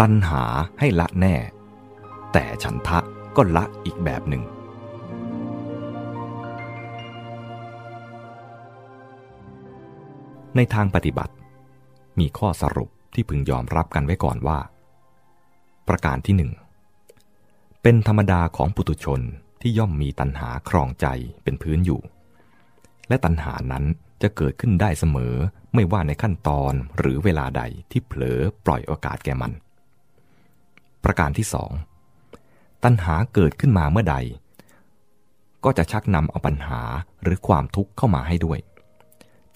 ตัณหาให้ละแน่ แต่ฉันทะก็ละอีกแบบหนึ่ง ในทางปฏิบัติ มีข้อสรุปที่พึงยอมรับกันไว้ก่อนว่า ประการที่หนึ่ง เป็นธรรมดาของปุถุชนที่ย่อมมีตัณหาครองใจเป็นพื้นอยู่ และตัณหานั้นจะเกิดขึ้นได้เสมอไม่ว่าในขั้นตอนหรือเวลาใดที่เผลอปล่อยโอกาสแก่มัน ประการที่สองตัณหาเกิดขึ้นมาเมื่อใด ก็จะชักนำเอาปัญหาหรือความทุกข์เข้ามาให้ด้วย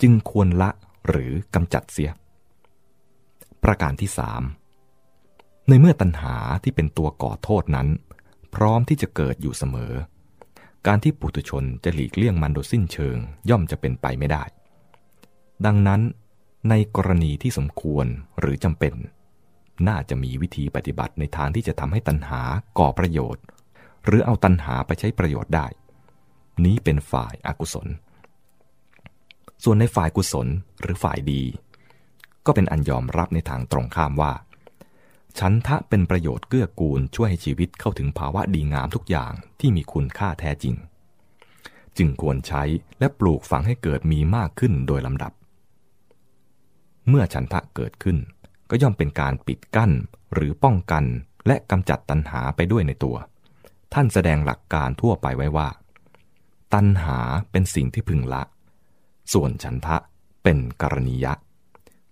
จึงควรละหรือกำจัดเสีย ประการที่สามในเมื่อตัณหาที่เป็นตัวก่อโทษนั้น พร้อมที่จะเกิดอยู่เสมอ การที่ปุถุชนจะหลีกเลี่ยงมันโดยสิ้นเชิงย่อมจะเป็นไปไม่ได้ ดังนั้นในกรณีที่สมควรหรือจำเป็น น่าจะมีวิธีปฏิบัติในทางที่จะทำให้ตัณหาก่อประโยชน์ หรือเอาตัณหาไปใช้ประโยชน์ได้ นี้เป็นฝ่ายอากุศล ส่วนในฝ่ายกุศลหรือฝ่ายดี ก็เป็นอันยอมรับในทางตรงข้ามว่า ฉันทะเป็นประโยชน์เกื้อกูลช่วยให้ชีวิตเข้าถึงภาวะดีงามทุกอย่างที่มีคุณค่าแท้จริง จึงควรใช้และปลูกฝังให้เกิดมีมากขึ้นโดยลำดับ เมื่อฉันทะเกิดขึ้น ก็ย่อมเป็นการปิดกั้นหรือป้องกันและกำจัดตัณหาไปด้วยในตัว ท่านแสดงหลักการทั่วไปไว้ว่า ตัณหาเป็นสิ่งที่พึงละ ส่วนฉันทะเป็นกรณียะ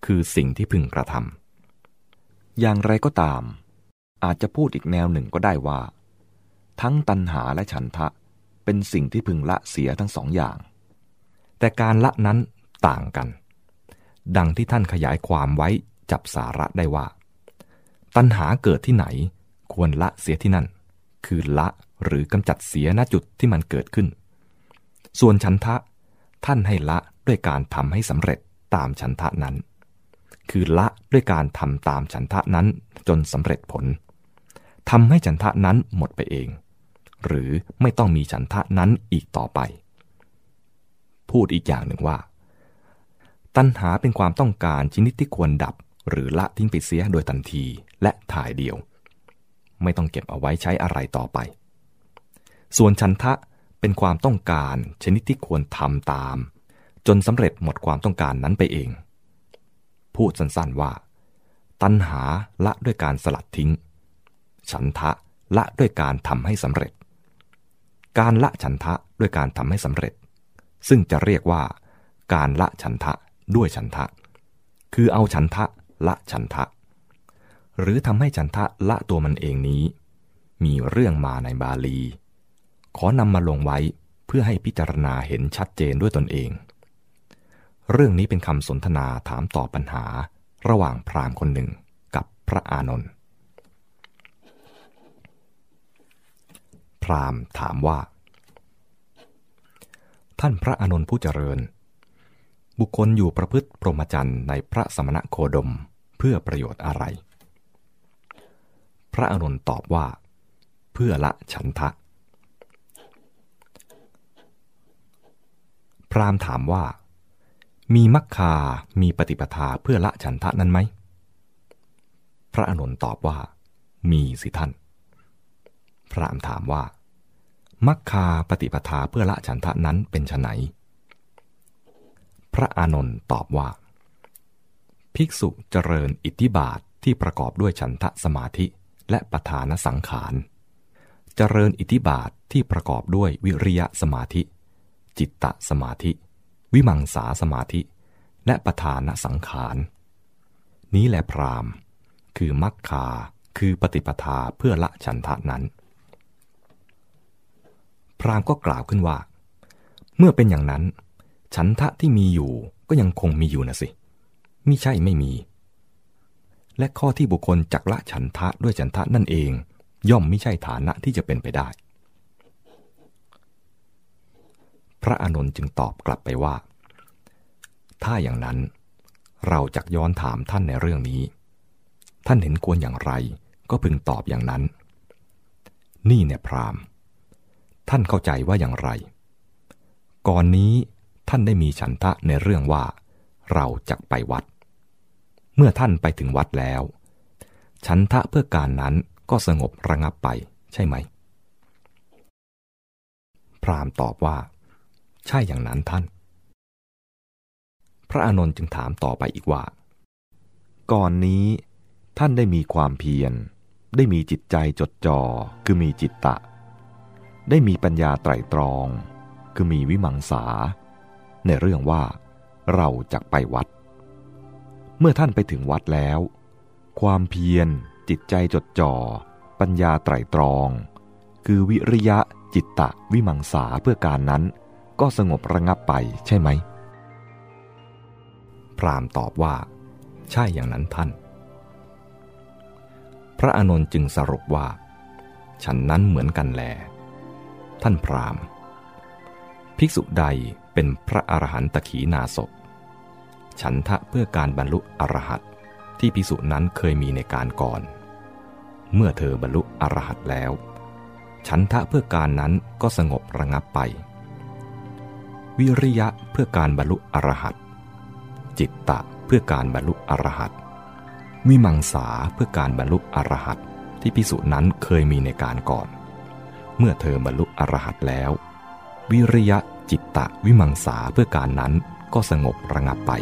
คือสิ่งที่พึงกระทำอย่างไรก็ตาม อาจจะพูดอีกแนวหนึ่งก็ได้ว่า ทั้งตัณหาและฉันทะเป็นสิ่งที่พึงละเสียทั้งสองอย่าง แต่การละนั้นต่างกัน ดังที่ท่านขยายความไว้ จับสาระได้ว่า ตัณหาเกิดที่ไหน ควรละเสียที่นั่น คือละหรือกำจัดเสียณจุดที่มันเกิดขึ้น ส่วนฉันทะ ท่านให้ละด้วยการทำให้สำเร็จตามฉันทะนั้น คือละด้วยการทำตามฉันทะนั้นจนสำเร็จผลทำให้ฉันทะนั้นหมดไปเอง หรือไม่ต้องมีฉันทะนั้นอีกต่อไป พูดอีกอย่างหนึ่งว่า ตัณหาเป็นความต้องการชนิดที่ควรดับ หรือละทิ้งไปเสียโดยทันทีและถ่ายเดียว ไม่ต้องเก็บเอาไว้ใช้อะไรต่อไป ส่วนฉันทะเป็นความต้องการชนิดที่ควรทำตาม จนสำเร็จหมดความต้องการนั้นไปเอง พูดสั้นๆว่า ตัณหาละด้วยการสลัดทิ้ง ฉันทะละด้วยการทำให้สำเร็จ การละฉันทะด้วยการทำให้สำเร็จ ซึ่งจะเรียกว่า การละฉันทะด้วยฉันทะ คือเอาฉันทะ ละฉันทะ หรือทำให้ฉันทะละตัวมันเองนี้ มีเรื่องมาในบาลี ขอนำมาลงไว้เพื่อให้พิจารณาเห็นชัดเจนด้วยตนเอง เรื่องนี้เป็นคำสนทนาถามตอบปัญหาระหว่างพราหมณ์คนหนึ่งกับพระอานนท์พราหมณ์ถามว่า ท่านพระอานนท์ผู้เจริญ บุคคลอยู่ประพฤติพรหมจรรย์ในพระสมณโคดมเพื่อประโยชน์อะไร พระอานนท์ตอบว่า เพื่อละฉันทะ พราหมณ์ถามว่า มีมักคา มีปฏิปทาเพื่อละฉันทะนั้นไหม พระอานนท์ตอบว่า มีสิท่าน พราหมณ์ถามว่ามักคาปฏิปทาเพื่อละฉันทะนั้นเป็นไฉน พระอานนท์ตอบว่า ภิกษุเจริญอิทธิบาทที่ประกอบด้วยฉันทะสมาธิและประธานสังขาร เจริญอิทธิบาทที่ประกอบด้วยวิริยะสมาธิ จิตตสมาธิ วิมังสาสมาธิ และประธานสังขาร นี้แหละพรามคือมักคาคือปฏิปทาเพื่อละฉันทะนั้น พรามก็กล่าวขึ้นว่า เมื่อเป็นอย่างนั้น ฉันทะที่มีอยู่ก็ยังคงมีอยู่นะสิมิใช่ไม่มี และข้อที่บุคคลจักละฉันทะด้วยฉันทะนั่นเอง ย่อมไม่ใช่ฐานะที่จะเป็นไปได้ พระอานนท์จึงตอบกลับไปว่า ถ้าอย่างนั้น เราจักย้อนถามท่านในเรื่องนี้ ท่านเห็นควรอย่างไร ก็พึงตอบอย่างนั้น นี่เนี่ยพรามท่านเข้าใจว่าอย่างไร ก่อนนี้ ท่านได้มีฉันทะในเรื่องว่า เราจักไปวัด เมื่อท่านไปถึงวัดแล้ว ฉันทะเพื่อการนั้นก็สงบระงับไปใช่ไหม พรามตอบว่า ใช่อย่างนั้นท่าน พระอานนท์จึงถามต่อไปอีกว่า ก่อนนี้ท่านได้มีความเพียร ได้มีจิตใจจดจ่อคือมีจิตตะ ได้มีปัญญาไตรตรอง คือมีวิมังสา ในเรื่องว่าเราจะไปวัด เมื่อท่านไปถึงวัดแล้ว ความเพียร จิตใจจดจ่อ ปัญญาไตรตรอง คือวิริยะจิตตะวิมังสาเพื่อการนั้น ก็สงบระงับไปใช่ไหม พรามตอบว่า ใช่อย่างนั้นท่าน พระอานนท์จึงสรุปว่า ฉันนั้นเหมือนกันแล ท่านพรามภิกษุใด เป็นพระอรหันตขีนาศฉันทะเพื่อการบรรลุอรหัตที่ภิกษุนั้นเคยมีในการก่อน เมื่อเธอบรรลุอรหัตแล้ว ฉันทะเพื่อการนั้นก็สงบระงับไป วิริยะเพื่อการบรรลุอรหัตจิตตะเพื่อการบรรลุอรหัตวิมังสาเพื่อการบรรลุอรหัตที่พิสุนั้นเคยมีในการก่อน เมื่อเธอบรรลุอรหัตแล้ว วิริยะ จิตตะวิมังสาเพื่อการนั้นก็สงบระงับไป